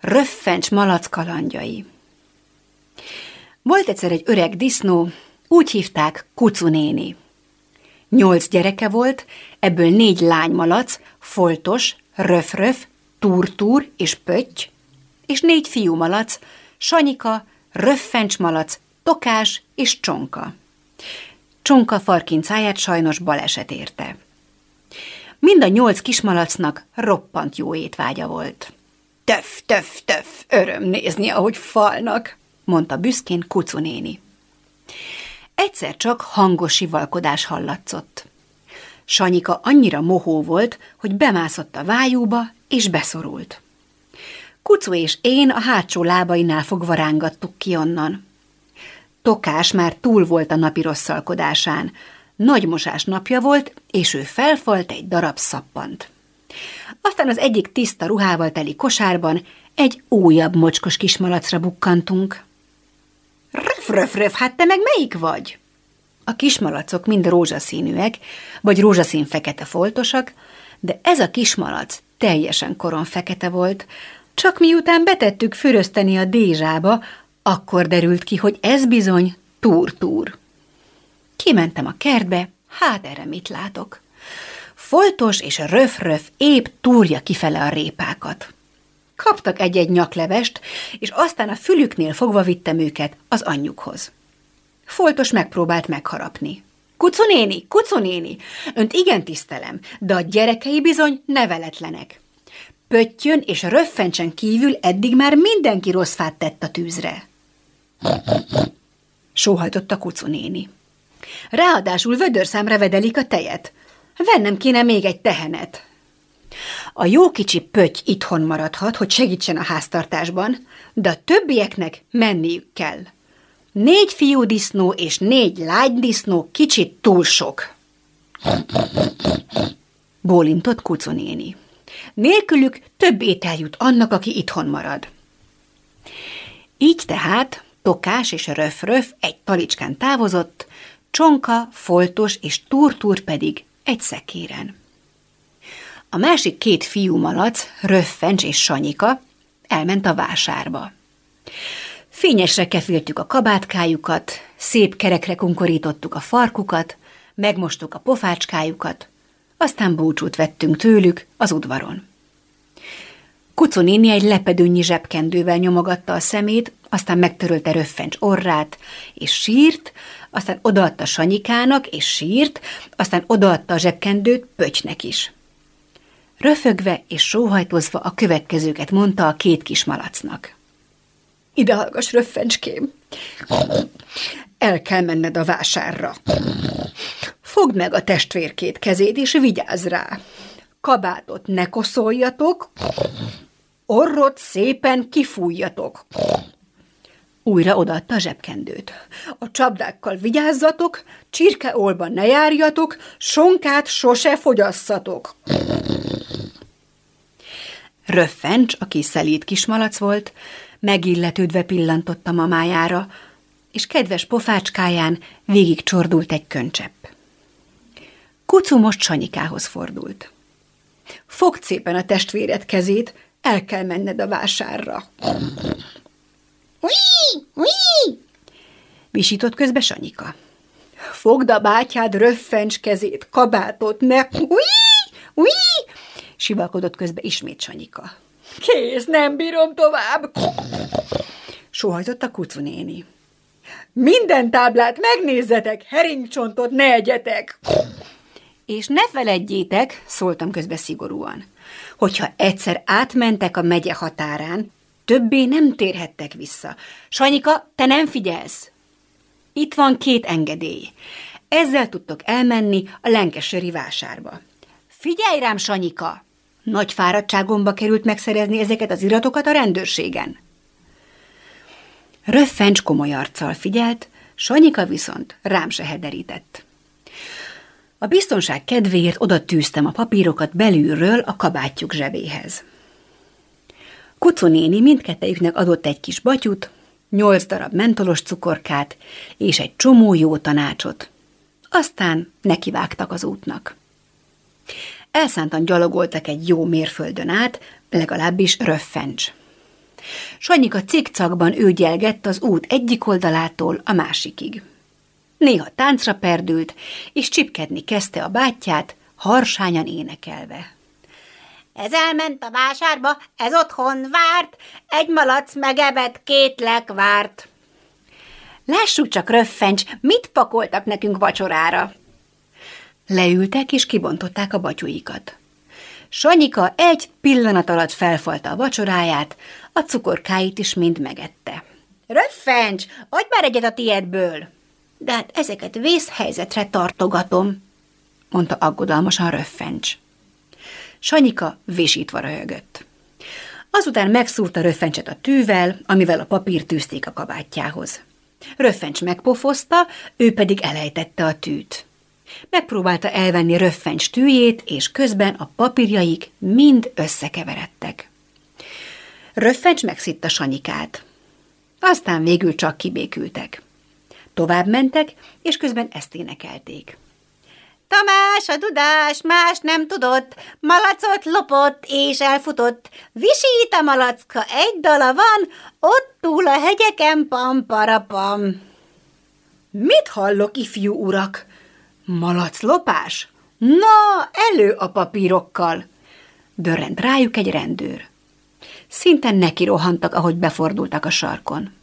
Röffencs malac kalandjai Volt egyszer egy öreg disznó, úgy hívták Kucu néni. Nyolc gyereke volt, ebből négy lánymalac, foltos, röfröf, turtúr és pötty, és négy fiúmalac, Sanyika, röffencsmalac, tokás és csonka. Csonka farkincáját sajnos baleset érte. Mind a nyolc kismalacnak roppant jó étvágya volt. Töf, töf, töf, öröm nézni, ahogy falnak, mondta büszkén Kucu. Egyszer csak hangos sivalkodás hallatszott. Sanyika annyira mohó volt, hogy bemászott a vájúba, és beszorult. Kucu és én a hátsó lábainál fogva rángattuk ki onnan. Tokás már túl volt a napi rosszalkodásán. Nagy mosás napja volt, és ő felfalt egy darab szappant. Aztán az egyik tiszta ruhával teli kosárban egy újabb mocskos kismalacra bukkantunk. Röf, röf, röf, hát te meg melyik vagy? A kismalacok mind rózsaszínűek, vagy rózsaszín fekete foltosak, de ez a kismalac teljesen koron fekete volt, csak miután betettük fürözteni a dézsába, akkor derült ki, hogy ez bizony túr-túr. Kimentem a kertbe, hát erre mit látok? Foltos és röf-röf épp túrja kifele a répákat. Kaptak egy-egy nyaklevest, és aztán a fülüknél fogva vittem őket az anyjukhoz. Foltos megpróbált megharapni. Kucu néni, Kucu önt igen tisztelem, de a gyerekei bizony neveletlenek. Pöttyön és röffencsen kívül eddig már mindenki rossz fát tett a tűzre. Sóhajtott a néni. Ráadásul vödörszámra vedelik a tejet. Vennem kéne még egy tehenet. A jó kicsi pötty itthon maradhat, hogy segítsen a háztartásban, de a többieknek menniük kell. Négy fiú disznó és négy lány disznó kicsit túl sok. Bólintott kucunéni. Nélkülük több étel jut annak, aki itthon marad. Így tehát Tokás és Röfröf egy talicskán távozott, Csonka, Foltos és Turtur pedig egy szekéren. A másik két fiú malac, Röffencs és Sanyika, elment a vásárba. Fényesre keféltük a kabátkájukat, szép kerekre kunkorítottuk a farkukat, megmostuk a pofácskájukat, aztán búcsút vettünk tőlük az udvaron. Kucu néni egy lepedőnyi zsebkendővel nyomogatta a szemét, aztán megtörölte röffencs orrát, és sírt, aztán odaadta Sanyikának, és sírt, aztán odaadta a zsebkendőt Pöcsnek is. Röfögve és sóhajtozva a következőket mondta a két kis malacnak. Ide hallgass, röffencském! El kell menned a vásárra. Fogd meg a testvérkét kezét, és vigyázz rá. Kabátot ne koszoljatok, orrot szépen kifújjatok. Újra odaadta a zsebkendőt. A csapdákkal vigyázzatok, csirkeolban ne járjatok, sonkát sose fogyasszatok. Röffencs, aki szelíd kismalac volt, megilletődve pillantott a mamájára, és kedves pofácskáján végig csordult egy köncsepp. Kucu most Sanyikához fordult. Fogd szépen a testvéred kezét, el kell menned a vásárra. Ui, ui! Visított közbe Sanyika. Fogd a bátyád röffencs kezét, kabátot, ne... Ui, ui! Sivalkodott közbe ismét Sanyika. Kész, nem bírom tovább! Sóhajtott a kucu néni. Minden táblát megnézzetek, heringcsontot ne egyetek! És ne feledjétek, szóltam közbe szigorúan, hogyha egyszer átmentek a megye határán, többé nem térhettek vissza. Sanyika, te nem figyelsz? Itt van két engedély. Ezzel tudtok elmenni a Lenkesöri vásárba. Figyelj rám, Sanyika! Nagy fáradtságomba került megszerezni ezeket az iratokat a rendőrségen. Röffencs komoly arccal figyelt, Sanyika viszont rám se hederített. A biztonság kedvéért oda tűztem a papírokat belülről a kabátjuk zsebéhez. Kucu néni mindkettejüknek adott egy kis batyut, nyolc darab mentolos cukorkát és egy csomó jó tanácsot. Aztán nekivágtak az útnak. Elszántan gyalogoltak egy jó mérföldön át, legalábbis röffencs. Sanyika cikcakban ügyelgett az út egyik oldalától a másikig. Néha táncra perdült, és csipkedni kezdte a bátyját, harsányan énekelve. Ez elment a vásárba, ez otthon várt, egy malac megebet, két lek várt. Lássuk csak, röffencs, mit pakoltak nekünk vacsorára. Leültek és kibontották a batyuikat. Sanyika egy pillanat alatt felfalta a vacsoráját, a cukorkáit is mind megette. Röffencs, adj már egyet a tiédből! De hát ezeket vészhelyzetre tartogatom, mondta aggodalmasan Röffencs. Sanyika vésítva röhögött. Azután megszúrta Röffencset a tűvel, amivel a papírt tűzték a kabátjához. Röffencs megpofozta, ő pedig elejtette a tűt. Megpróbálta elvenni Röffencs tűjét, és közben a papírjaik mind összekeveredtek. Röffencs megszitta Sanyikát. Aztán végül csak kibékültek. Tovább mentek, és közben ezt énekelték. Tamás a dudás más nem tudott, malacot lopott és elfutott. Visít a malacka, egy dala van, ott túl a hegyeken pam-parapam. Mit hallok, ifjú urak? Malaclopás? Na, elő a papírokkal! Dörrent rájuk egy rendőr. Szinte neki rohantak, ahogy befordultak a sarkon.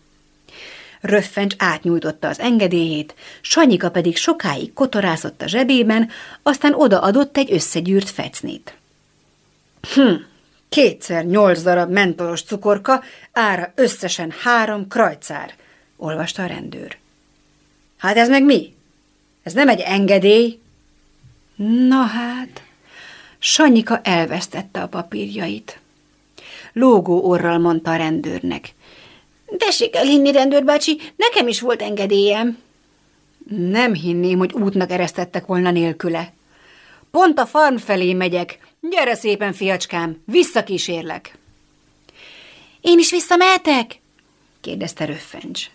Röffencs átnyújtotta az engedélyét, Sanyika pedig sokáig kotorázott a zsebében, aztán odaadott egy összegyűrt fecnét. Hm, kétszer nyolc darab mentolos cukorka, ára összesen három krajcár, olvasta a rendőr. Hát ez meg mi? Ez nem egy engedély? Na hát, Sanyika elvesztette a papírjait. Lógó orral mondta a rendőrnek. Tessék elhinni, rendőrbácsi, nekem is volt engedélyem. Nem hinném, hogy útnak eresztettek volna nélküle. Pont a farm felé megyek. Gyere szépen, fiacskám, visszakísérlek. Én is visszamehetek? kérdezte Röffencs.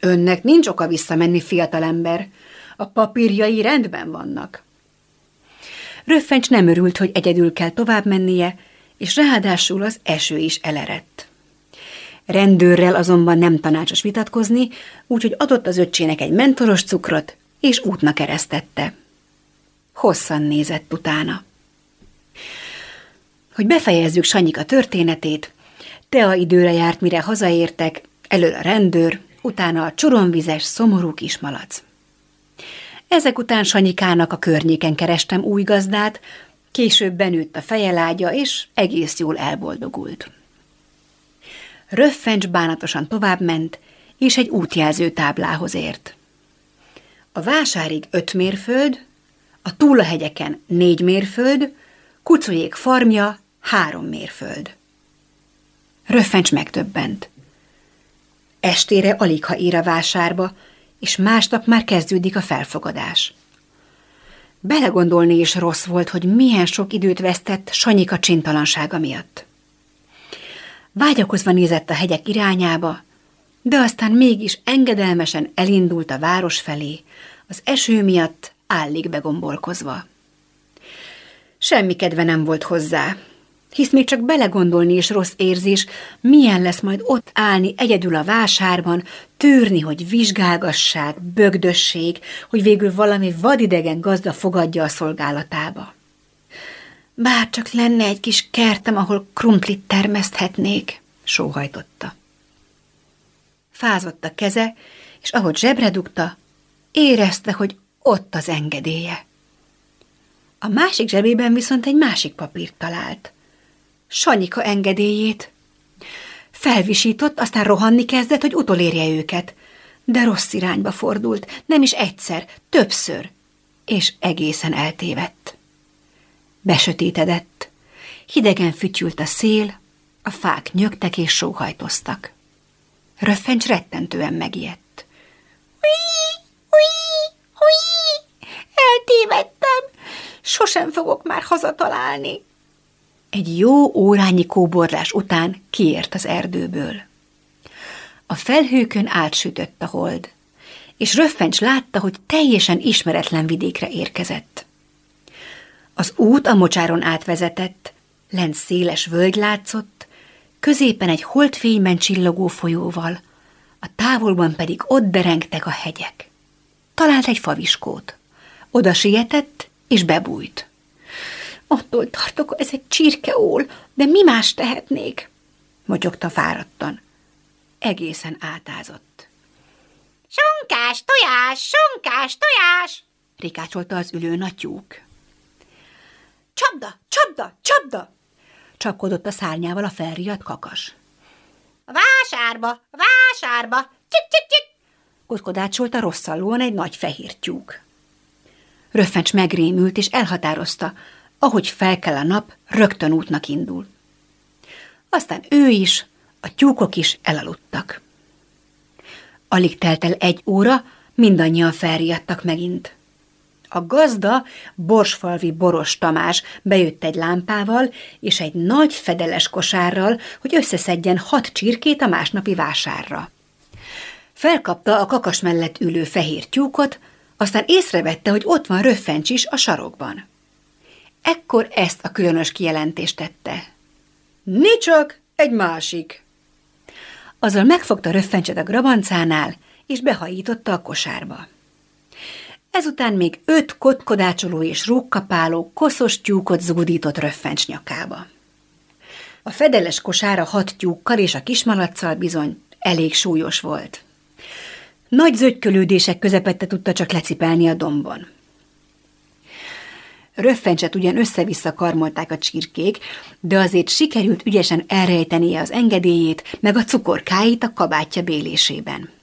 Önnek nincs oka visszamenni, fiatalember. A papírjai rendben vannak. Röffencs nem örült, hogy egyedül kell tovább mennie, és ráadásul az eső is elerett. Rendőrrel azonban nem tanácsos vitatkozni, úgyhogy adott az öccsének egy mentoros cukrot, és útnak eresztette. Hosszan nézett utána. Hogy befejezzük Sanyika történetét, Tea időre járt, mire hazaértek, elől a rendőr, utána a csoromvizes, szomorú kismalac. Ezek után Sanyikának a környéken kerestem új gazdát, később benőtt a fejelágya, és egész jól elboldogult. Röffencs bánatosan továbbment, és egy útjelző táblához ért. A vásárig öt mérföld, a túlahegyeken négy mérföld, kucujék farmja három mérföld. Röffencs megtöbbent. Estére alig ha ér a vásárba, és másnap már kezdődik a felfogadás. Belegondolni is rossz volt, hogy milyen sok időt vesztett Sanyika csintalansága miatt. Vágyakozva nézett a hegyek irányába, de aztán mégis engedelmesen elindult a város felé, az eső miatt állig begombolkozva. Semmi kedve nem volt hozzá, hisz még csak belegondolni is rossz érzés, milyen lesz majd ott állni egyedül a vásárban, tűrni, hogy vizsgálgassák, bögdösség, hogy végül valami vadidegen gazda fogadja a szolgálatába. Bár csak lenne egy kis kertem, ahol krumplit termeszthetnék, sóhajtotta. Fázott a keze, és ahogy zsebre dugta, érezte, hogy ott az engedélye. A másik zsebében viszont egy másik papírt talált. Sanyika engedélyét. Felvisított, aztán rohanni kezdett, hogy utolérje őket. De rossz irányba fordult, nem is egyszer, többször, és egészen eltévedt. Besötétedett. Hidegen fütyült a szél, a fák nyögtek és sóhajtoztak. Röffencs rettentően megijedt. Ui, ui, ui, eltévedtem, sosem fogok már hazatalálni. Egy jó órányi kóborlás után kiért az erdőből. A felhőkön átsütött a hold, és Röffencs látta, hogy teljesen ismeretlen vidékre érkezett. Az út a mocsáron átvezetett, lent széles völgy látszott, középen egy holdfényben csillogó folyóval, a távolban pedig ott derengtek a hegyek. Talált egy faviskót. Oda sietett, és bebújt. Attól tartok, ez egy csirkeól, de mi más tehetnék? motyogta fáradtan. Egészen átázott. Sonkás tojás, sonkás tojás! rikácsolta az ülő a tyúk. Csapda, csapda, csapda! Csapkodott a szárnyával a felriadt kakas. Vásárba, vásárba, csik, csik, csik! Kotkodácsolta rosszallóan egy nagy fehér tyúk. Röffencs megrémült, és elhatározta, ahogy felkel a nap, rögtön útnak indul. Aztán ő is, a tyúkok is elaludtak. Alig telt el egy óra, mindannyian felriadtak megint. A gazda, Borsfalvi Boros Tamás bejött egy lámpával és egy nagy fedeles kosárral, hogy összeszedjen hat csirkét a másnapi vásárra. Felkapta a kakas mellett ülő fehér tyúkot, aztán észrevette, hogy ott van röffencs is a sarokban. Ekkor ezt a különös kijelentést tette. Nicsak, egy másik! Azzal megfogta röffencset a grabancánál, és behajította a kosárba. Ezután még öt kotkodácsoló és rókkapáló koszos tyúkot zúdított röffencs nyakába. A fedeles kosára hat tyúkkal és a kismalacsal bizony elég súlyos volt. Nagy zögykölődések közepette tudta csak lecipelni a dombon. Röffencset ugyan össze-vissza karmolták a csirkék, de azért sikerült ügyesen elrejtenie az engedélyét, meg a cukorkáit a kabátja bélésében.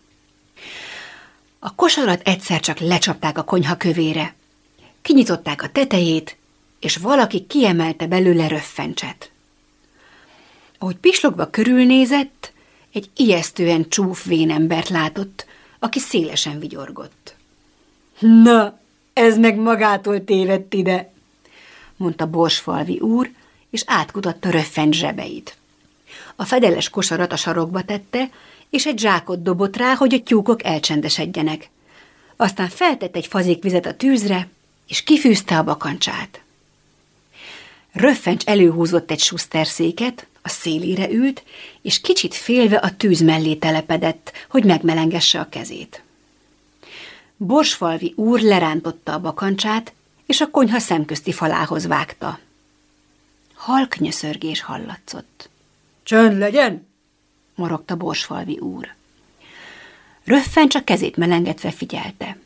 A kosarat egyszer csak lecsapták a konyha kövére. Kinyitották a tetejét, és valaki kiemelte belőle röffencset. Ahogy pislogva körülnézett, egy ijesztően csúf vénembert látott, aki szélesen vigyorgott. Na, ez meg magától tévedt ide, mondta Borsfalvi úr, és átkutatta röffent zsebeit. A fedeles kosarat a sarokba tette, és egy zsákot dobott rá, hogy a tyúkok elcsendesedjenek. Aztán feltett egy fazék vizet a tűzre, és kifűzte a bakancsát. Röffencs előhúzott egy suszterszéket, a szélére ült, és kicsit félve a tűz mellé telepedett, hogy megmelengesse a kezét. Borsfalvi úr lerántotta a bakancsát, és a konyha szemközti falához vágta. Halk nyöszörgés hallatszott. – Csönd legyen! – morogta Borsfalvi úr. Röffen csak kezét melengetve figyelte.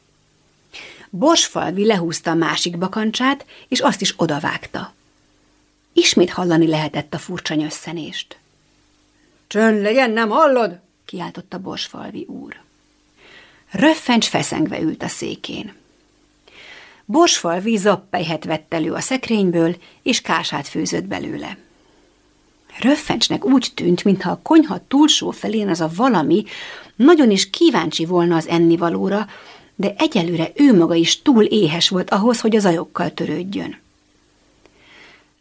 Borsfalvi lehúzta a másik bakancsát, és azt is odavágta. Ismét hallani lehetett a furcsa nyösszenést. – Csönd legyen, nem hallod? – kiáltotta Borsfalvi úr. Röffencs feszengve ült a székén. Borsfalvi zappelyhet vett elő a szekrényből, és kását főzött belőle. Röffencsnek úgy tűnt, mintha a konyha túlsó felén az a valami nagyon is kíváncsi volna az ennivalóra, de egyelőre ő maga is túl éhes volt ahhoz, hogy az ajokkal törődjön.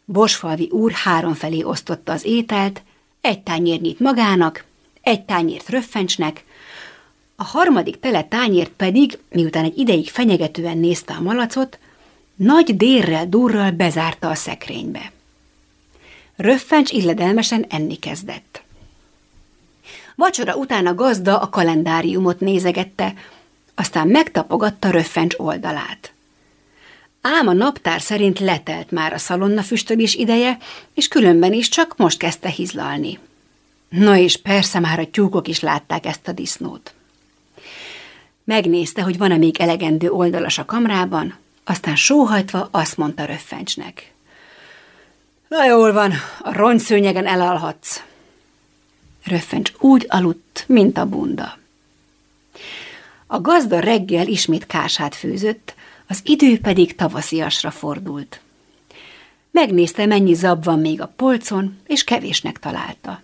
Borsfalvi úr háromfelé osztotta az ételt, egy tányérnyit magának, egy tányért röffencsnek, a harmadik tele tányért pedig, miután egy ideig fenyegetően nézte a malacot, nagy dérrel durral bezárta a szekrénybe. Röffencs illedelmesen enni kezdett. Vacsora után a gazda a kalendáriumot nézegette, aztán megtapogatta Röffencs oldalát. Ám a naptár szerint letelt már a szalonna füstölés ideje, és különben is csak most kezdte hizlalni. Na és persze már a tyúkok is látták ezt a disznót. Megnézte, hogy van-e még elegendő oldalas a kamrában, aztán sóhajtva azt mondta Röffencsnek. Na jól van, a rongyszőnyegen elalhatsz. Röffencs úgy aludt, mint a bunda. A gazda reggel ismét kását főzött, az idő pedig tavasziasra fordult. Megnézte, mennyi zab van még a polcon, és kevésnek találta.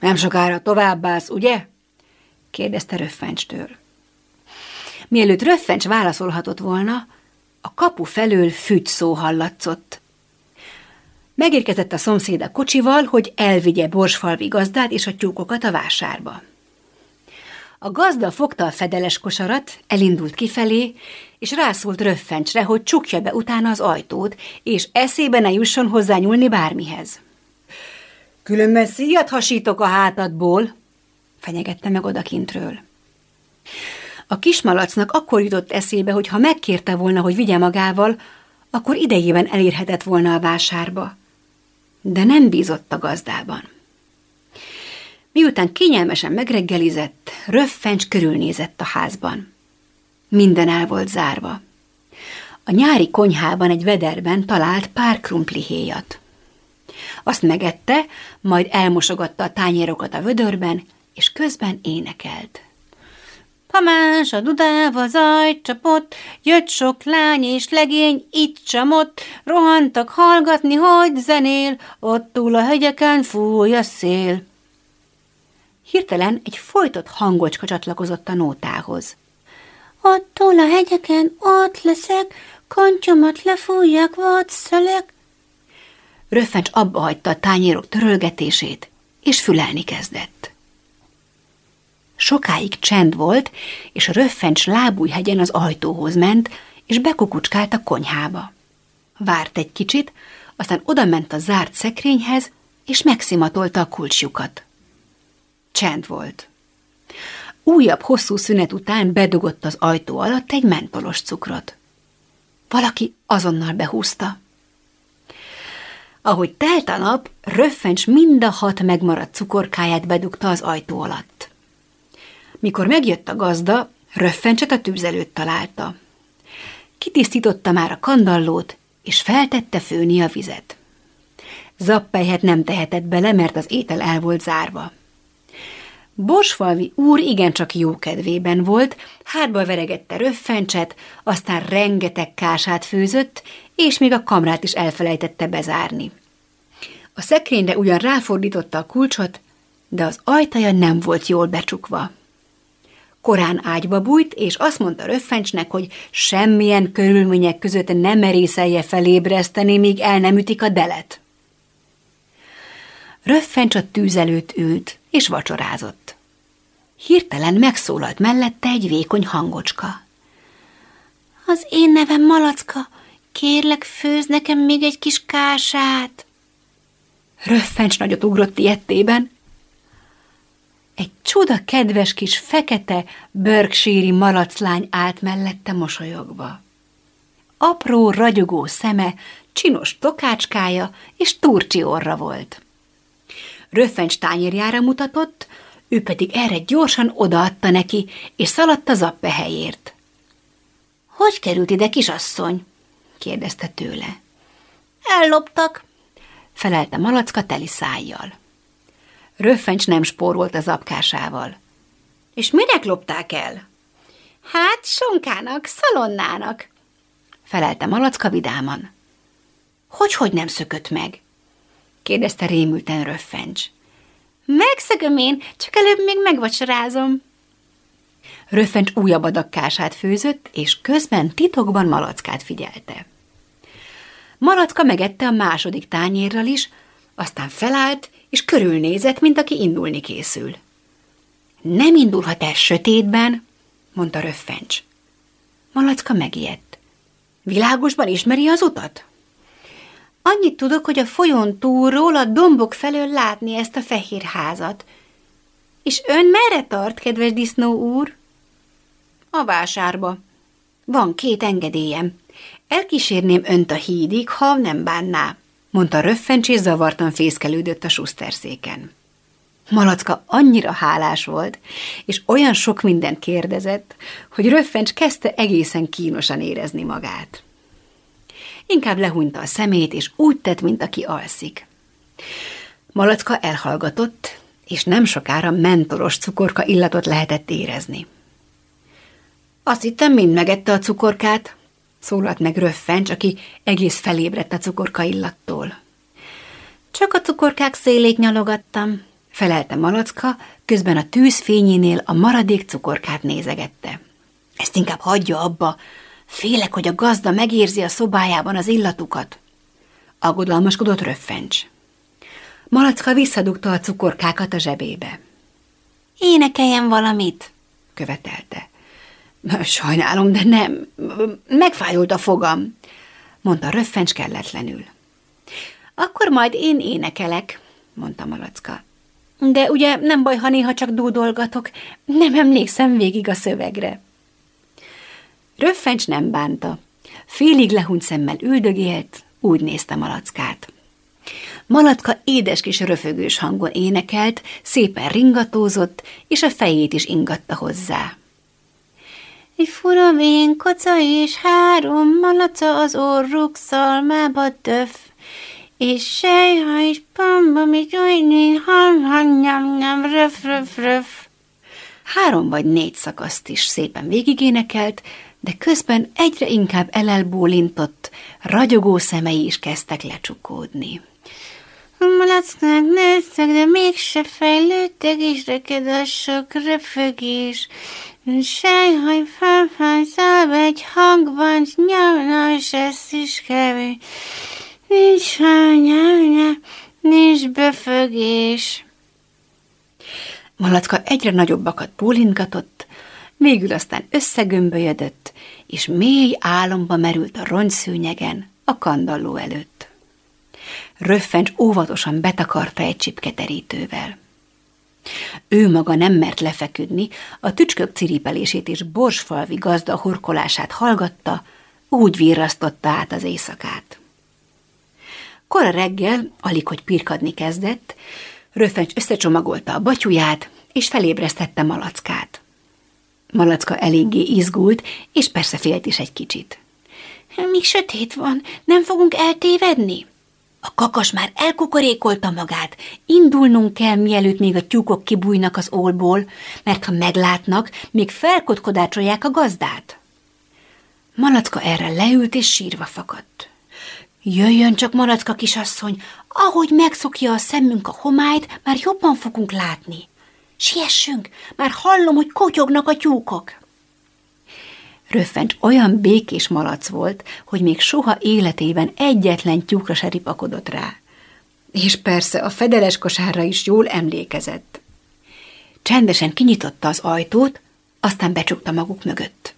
Nem sokára továbbász, ugye? kérdezte Röffencstől. Mielőtt Röffencs válaszolhatott volna, a kapu felől fügy szó hallatszott. Megérkezett a szomszéd a kocsival, hogy elvigye Borsfalvi gazdát és a tyúkokat a vásárba. A gazda fogta a fedeles kosarat, elindult kifelé, és rászólt röffencsre, hogy csukja be utána az ajtót, és eszébe ne jusson hozzányúlni bármihez. Különben szíjat hasítok a hátadból, fenyegette meg odakintről. A kismalacnak akkor jutott eszébe, hogy ha megkérte volna, hogy vigye magával, akkor idejében elérhetett volna a vásárba. De nem bízott a gazdában. Miután kényelmesen megreggelizett, röffencs körülnézett a házban. Minden el volt zárva. A nyári konyhában egy vederben talált pár krumplihéjat. Azt megette, majd elmosogatta a tányérokat a vödörben, és közben énekelt. Tamás a dudával zajt csapott, jött sok lány és legény, itt csamott, rohantak hallgatni, hogy zenél, ott túl a hegyeken fúj a szél. Hirtelen egy folytott hangocska csatlakozott a nótához. Ott túl a hegyeken, ott leszek, kontyomat lefújjak, vadszelek. Röffencs abba hagyta a tányérok törölgetését, és fülelni kezdett. Sokáig csend volt, és Röffencs lábújhegyen az ajtóhoz ment, és bekukucskált a konyhába. Várt egy kicsit, aztán odament a zárt szekrényhez, és megszimatolta a kulcsjukat. Csend volt. Újabb hosszú szünet után bedugott az ajtó alatt egy mentolos cukrot. Valaki azonnal behúzta. Ahogy telt a nap, Röffencs mind a hat megmaradt cukorkáját bedugta az ajtó alatt. Mikor megjött a gazda, Röffencset a tűz előtt találta. Kitisztította már a kandallót, és feltette főni a vizet. Zappelyhet nem tehetett bele, mert az étel el volt zárva. Borsfalvi úr igencsak jó kedvében volt, hátba veregette röffencset, aztán rengeteg kását főzött, és még a kamrát is elfelejtette bezárni. A szekrényre ugyan ráfordította a kulcsot, de az ajtaja nem volt jól becsukva. Korán ágyba bújt, és azt mondta Röffencsnek, hogy semmilyen körülmények között nem merészelje felébreszteni, míg el nem ütik a delet. Röffencs a tűz előtt ült, és vacsorázott. Hirtelen megszólalt mellette egy vékony hangocska. Az én nevem Malacka, kérlek főz nekem még egy kis kását. Röffencs nagyot ugrott ilyettében. Egy csuda kedves kis fekete, börgsíri malaclány állt mellette mosolyogva. Apró, ragyogó szeme, csinos tokácskája és turcsi orra volt. Röffencs tányérjára mutatott, ő pedig erre gyorsan odaadta neki, és szaladt a zappe helyért. – Hogy került ide, kisasszony? – kérdezte tőle. – Elloptak – felelte Malacka teli szájjal. Röffencs nem spórolt az apkásával. – És minek lopták el? – Hát sonkának, szalonnának – felelte Malacka vidáman. Hogy, – Hogy nem szökött meg? kérdezte rémülten röffencs. Megszögöm én, csak előbb még megvacsorázom. Röffencs újabb adakkását főzött, és közben titokban Malackát figyelte. Malacka megette a második tányérral is, aztán felállt, és körülnézett, mint aki indulni készül. Nem indulhat el sötétben, mondta Röffencs. Malacka megijedt. Világosban ismeri az utat? Annyit tudok, hogy a folyón túlról a dombok felől látni ezt a fehér házat. És ön merre tart, kedves disznó úr? A vásárba. Van két engedélyem. Elkísérném önt a hídig, ha nem bánná, mondta röffencs és zavartan fészkelődött a suszterszéken. Malacka annyira hálás volt, és olyan sok mindent kérdezett, hogy röffencs kezdte egészen kínosan érezni magát inkább lehúnyta a szemét, és úgy tett, mint aki alszik. Malacka elhallgatott, és nem sokára mentoros cukorka illatot lehetett érezni. Azt hittem, mind megette a cukorkát, szólalt meg Röffencs, aki egész felébredt a cukorka illattól. Csak a cukorkák szélét nyalogattam, felelte Malacka, közben a tűz fényénél a maradék cukorkát nézegette. Ezt inkább hagyja abba, Félek, hogy a gazda megérzi a szobájában az illatukat. Aggodalmaskodott röffencs. Malacka visszadugta a cukorkákat a zsebébe. Énekeljen valamit, követelte. Sajnálom, de nem. Megfájult a fogam, mondta röffencs kelletlenül. Akkor majd én énekelek, mondta Malacka. De ugye nem baj, ha néha csak dúdolgatok, nem emlékszem végig a szövegre. Röffencs nem bánta. Félig lehunyt szemmel üldögélt, úgy nézte Malackát. Malacka édes kis röfögős hangon énekelt, szépen ringatózott, és a fejét is ingatta hozzá. Egy fura vén koca és három malaca az orruk szalmába töf, és sejha is pamba, mit olyan ham, ham, nyam, nyam, röf, röf, röf. Három vagy négy szakaszt is szépen végigénekelt, de közben egyre inkább elelbólintott, ragyogó szemei is kezdtek lecsukódni. Malackák nőttek, de mégse fejlődtek, és reked a sok röfögés. Sejhaj felfájszál egy hangban, nyomna, és ez is kevés. Nincs hányánya, nincs befögés. Malacka egyre nagyobbakat pólintgatott, végül aztán összegömbölyödött, és mély álomba merült a rongyszőnyegen, a kandalló előtt. Röffencs óvatosan betakarta egy csipketerítővel. Ő maga nem mert lefeküdni, a tücskök ciripelését és borsfalvi gazda horkolását hallgatta, úgy virrasztotta át az éjszakát. Kora reggel, alig hogy pirkadni kezdett, Röffencs összecsomagolta a batyuját, és felébresztette Malackát. Malacka eléggé izgult, és persze félt is egy kicsit. Mi sötét van, nem fogunk eltévedni? A kakas már elkukorékolta magát. Indulnunk kell, mielőtt még a tyúkok kibújnak az ólból, mert ha meglátnak, még felkotkodácsolják a gazdát. Malacka erre leült és sírva fakadt. Jöjjön csak, Malacka kisasszony, ahogy megszokja a szemünk a homályt, már jobban fogunk látni. Siessünk, már hallom, hogy kotyognak a tyúkok. Röffencs olyan békés malac volt, hogy még soha életében egyetlen tyúkra se ripakodott rá. És persze a fedeles kosárra is jól emlékezett. Csendesen kinyitotta az ajtót, aztán becsukta maguk mögött.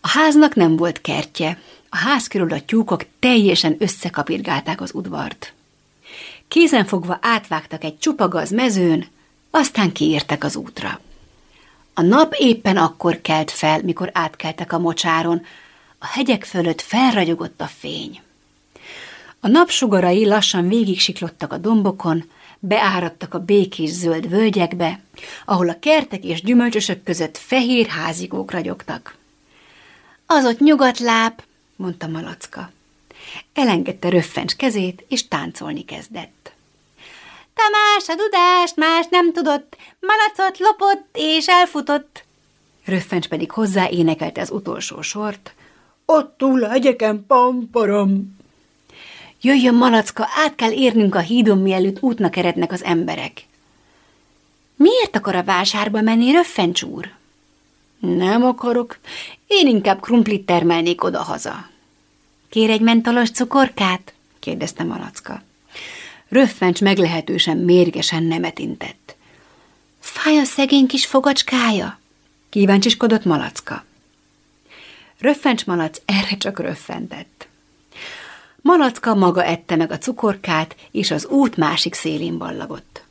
A háznak nem volt kertje, a ház körül a tyúkok teljesen összekapirgálták az udvart. Kézenfogva átvágtak egy csupagaz mezőn, aztán kiértek az útra. A nap éppen akkor kelt fel, mikor átkeltek a mocsáron, a hegyek fölött felragyogott a fény. A napsugarai lassan végig siklottak a dombokon, beáradtak a békés zöld völgyekbe, ahol a kertek és gyümölcsösök között fehér házigók ragyogtak. Az ott nyugatláp, mondta Malacka. Elengedte röffencs kezét, és táncolni kezdett. Tamás a dudást más nem tudott, malacot lopott és elfutott. Röffencs pedig hozzá énekelte az utolsó sort. Ott túl a hegyeken pamparam. Jöjjön, malacka, át kell érnünk a hídon, mielőtt útnak erednek az emberek. Miért akar a vásárba menni, Röffencs úr? Nem akarok. Én inkább krumplit termelnék oda-haza. Kér egy mentolos cukorkát? kérdezte Malacka. Röffencs meglehetősen mérgesen nemet intett. Fáj a szegény kis fogacskája? Kíváncsiskodott Malacka. Röffencs malac erre csak röffentett. Malacka maga ette meg a cukorkát, és az út másik szélén ballagott.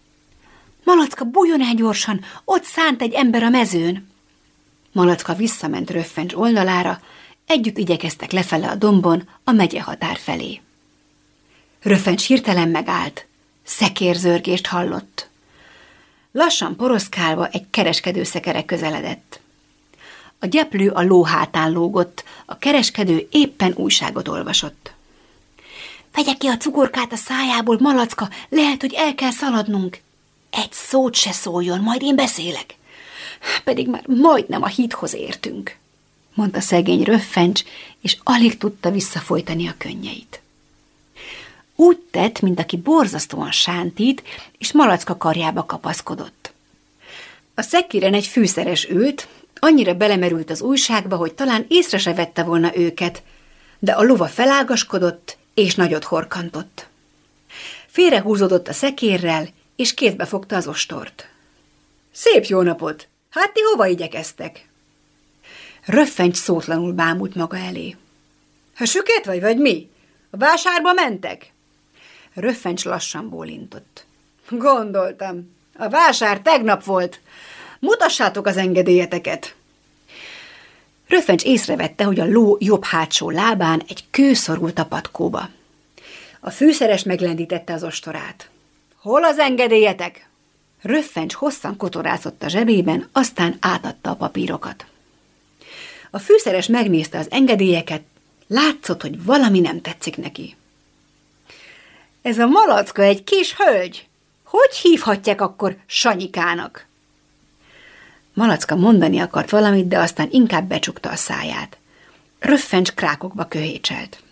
Malacka, bújjon el gyorsan, ott szánt egy ember a mezőn. Malacka visszament Röffencs oldalára, együtt igyekeztek lefele a dombon, a megye határ felé. Röffencs hirtelen megállt, szekérzörgést hallott. Lassan poroszkálva egy kereskedő szekere közeledett. A gyeplő a ló hátán lógott, a kereskedő éppen újságot olvasott. Vegye ki a cukorkát a szájából, malacka, lehet, hogy el kell szaladnunk. Egy szót se szóljon, majd én beszélek. Pedig már majdnem a hídhoz értünk, mondta szegény röffencs, és alig tudta visszafolytani a könnyeit. Úgy tett, mint aki borzasztóan sántít, és malacka karjába kapaszkodott. A szekiren egy fűszeres ült, annyira belemerült az újságba, hogy talán észre se vette volna őket, de a lova felágaskodott, és nagyot horkantott. Félrehúzódott a szekérrel, és kézbe fogta az ostort. Szép jó napot! Hát ti hova igyekeztek? Röffencs szótlanul bámult maga elé. Ha süket vagy, vagy mi? A vásárba mentek? Röffencs lassan bólintott. Gondoltam. A vásár tegnap volt. Mutassátok az engedélyeteket. Röffencs észrevette, hogy a ló jobb hátsó lábán egy kő szorult a patkóba. A fűszeres meglendítette az ostorát. Hol az engedélyetek? Röffencs hosszan kotorászott a zsebében, aztán átadta a papírokat. A fűszeres megnézte az engedélyeket, látszott, hogy valami nem tetszik neki. Ez a malacka egy kis hölgy. Hogy hívhatják akkor Sanyikának? Malacka mondani akart valamit, de aztán inkább becsukta a száját. Röffencs krákokba köhécselt.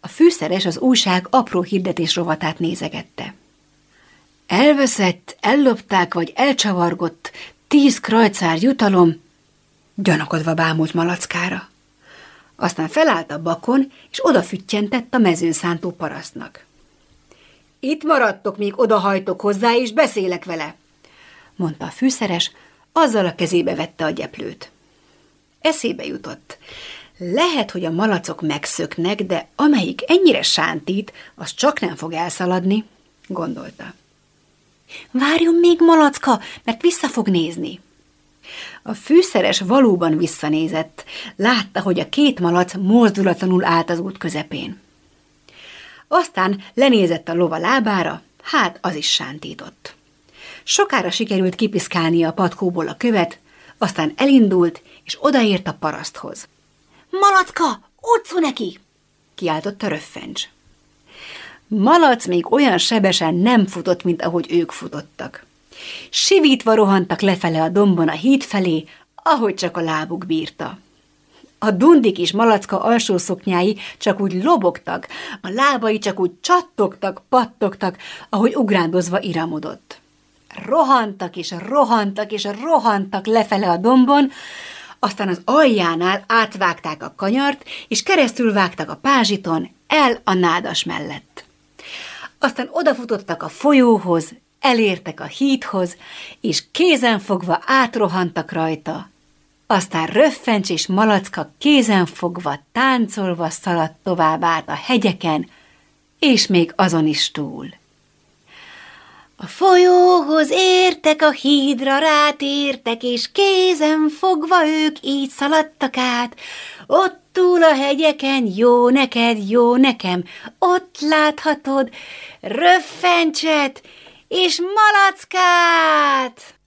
A fűszeres az újság apró hirdetés rovatát nézegette. Elveszett, ellopták vagy elcsavargott tíz krajcár jutalom, gyanakodva bámult malackára. Aztán felállt a bakon, és odafüttyentett a mezőn szántó parasztnak. Itt maradtok, míg odahajtok hozzá, és beszélek vele, mondta a fűszeres, azzal a kezébe vette a gyeplőt. Eszébe jutott. Lehet, hogy a malacok megszöknek, de amelyik ennyire sántít, az csak nem fog elszaladni, gondolta. Várjon még, malacka, mert vissza fog nézni. A fűszeres valóban visszanézett. Látta, hogy a két malac mozdulatlanul állt az út közepén. Aztán lenézett a lova lábára, hát az is sántított. Sokára sikerült kipiszkálnia a patkóból a követ, aztán elindult, és odaért a paraszthoz. – Malacka, utcu neki! – kiáltotta röffencs. Malac még olyan sebesen nem futott, mint ahogy ők futottak. Sivítva rohantak lefele a dombon a híd felé, ahogy csak a lábuk bírta. A dundik is malacka alsó szoknyái csak úgy lobogtak, a lábai csak úgy csattogtak, pattogtak, ahogy ugrándozva iramodott. Rohantak és rohantak és rohantak lefele a dombon, aztán az aljánál átvágták a kanyart, és keresztül vágtak a pázsiton, el a nádas mellett. Aztán odafutottak a folyóhoz, elértek a hídhoz, és kézenfogva átrohantak rajta. Aztán röffencs és malacka kézenfogva, táncolva szaladt tovább át a hegyeken, és még azon is túl. A folyóhoz értek, a hídra rátértek, és kézen fogva ők így szaladtak át. Ott túl a hegyeken, jó neked, jó nekem, ott láthatod röffencset és malackát!